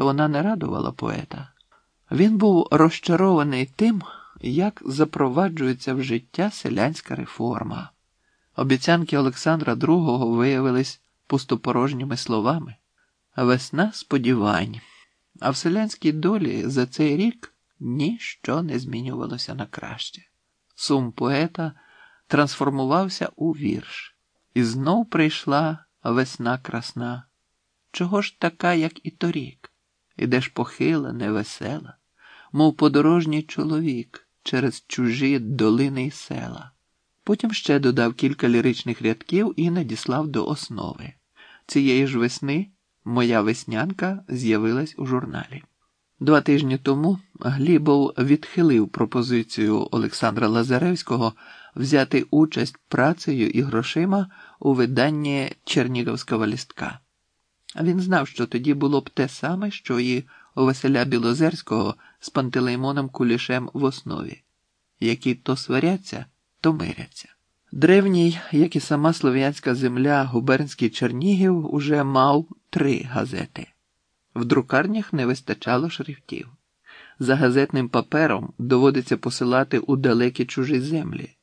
Вона не радувала поета. Він був розчарований тим, як запроваджується в життя селянська реформа. Обіцянки Олександра II виявились пустопорожніми словами. Весна сподівань, а в селянській долі за цей рік ніщо не змінювалося на краще. Сум поета трансформувався у вірш, і знов прийшла весна красна. Чого ж така, як і торік? Ідеш похила, невесела, мов подорожній чоловік через чужі долини й села. Потім ще додав кілька ліричних рядків і надіслав до основи. Цієї ж весни моя веснянка з'явилась у журналі. Два тижні тому Глібов відхилив пропозицію Олександра Лазаревського взяти участь працею і грошима у виданні Чернігівського лістка. Він знав, що тоді було б те саме, що і у Василя Білозерського з Пантелеймоном Кулішем в основі, які то сваряться, то миряться. Древній, як і сама слов'янська земля, губернський Чернігів уже мав три газети. В друкарнях не вистачало шрифтів. За газетним папером доводиться посилати у далекі чужі землі.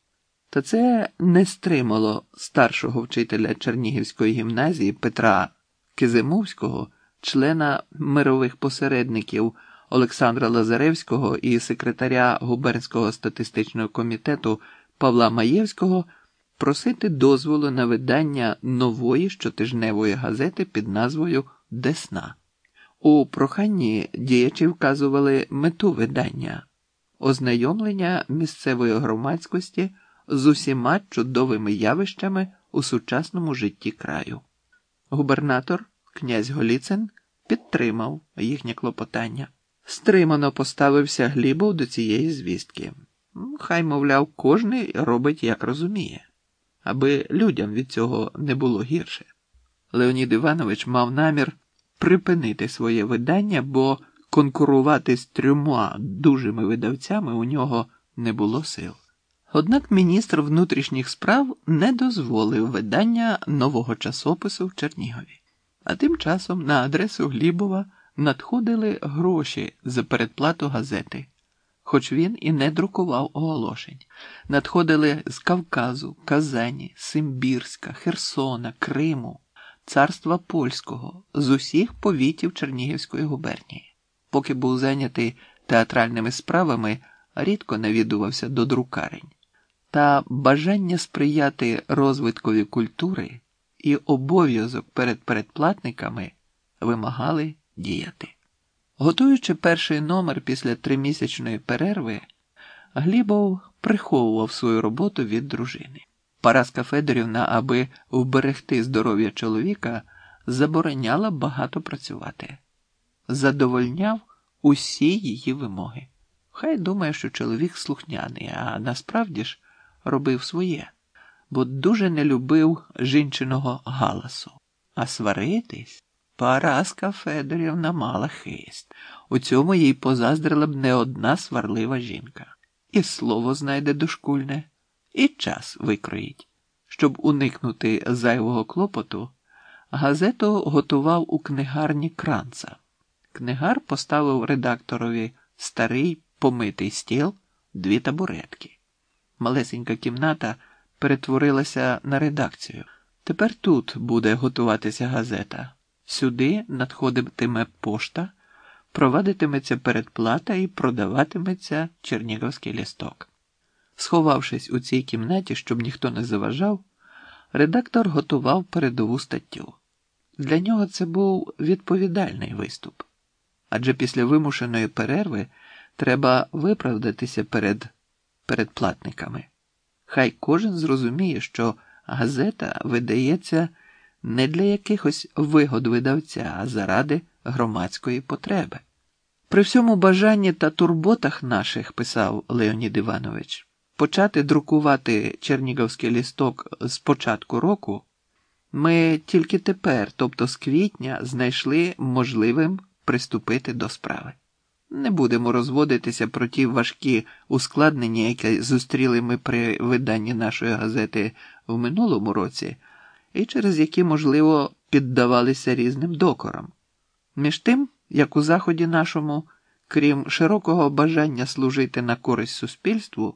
Та це не стримало старшого вчителя Чернігівської гімназії Петра Кизимовського, члена мирових посередників Олександра Лазаревського і секретаря губернського статистичного комітету Павла Маєвського просити дозволу на видання нової щотижневої газети під назвою Десна. У проханні діячі вказували мету видання, ознайомлення місцевої громадськості з усіма чудовими явищами у сучасному житті краю. Губернатор, князь Голіцин, підтримав їхнє клопотання. Стримано поставився Глібов до цієї звістки. Хай, мовляв, кожний робить як розуміє, аби людям від цього не було гірше. Леонід Іванович мав намір припинити своє видання, бо конкурувати з трьома дужими видавцями у нього не було сил. Однак міністр внутрішніх справ не дозволив видання нового часопису в Чернігові. А тим часом на адресу Глібова надходили гроші за передплату газети, хоч він і не друкував оголошень. Надходили з Кавказу, Казані, Симбірська, Херсона, Криму, царства Польського, з усіх повітів Чернігівської губернії. Поки був зайнятий театральними справами, рідко навідувався до друкарень. Та бажання сприяти розвиткові культури і обов'язок перед передплатниками вимагали діяти. Готуючи перший номер після тримісячної перерви, Глібов приховував свою роботу від дружини. Параска Федорівна, аби вберегти здоров'я чоловіка, забороняла багато працювати, задовольняв усі її вимоги. Хай думає, що чоловік слухняний, а насправді ж робив своє, бо дуже не любив жінчиного галасу. А сваритись Параска Федорівна мала хист. У цьому їй позаздрила б не одна сварлива жінка. І слово знайде дошкульне, і час викроїть. Щоб уникнути зайвого клопоту, газету готував у книгарні кранца. Книгар поставив редакторові старий помитий стіл, дві табуретки. Малесенька кімната перетворилася на редакцію. Тепер тут буде готуватися газета. Сюди надходитиме пошта, провадитиметься передплата і продаватиметься чернігівський лісток. Сховавшись у цій кімнаті, щоб ніхто не заважав, редактор готував передову статтю. Для нього це був відповідальний виступ. Адже після вимушеної перерви треба виправдатися перед передплатниками. Хай кожен зрозуміє, що газета видається не для якихось вигод видавця, а заради громадської потреби. При всьому бажанні та турботах наших, писав Леонід Іванович, почати друкувати Чернігівський лісток з початку року, ми тільки тепер, тобто з квітня, знайшли можливим приступити до справи. Не будемо розводитися про ті важкі ускладнення, які зустріли ми при виданні нашої газети в минулому році, і через які, можливо, піддавалися різним докорам. Між тим, як у заході нашому, крім широкого бажання служити на користь суспільству,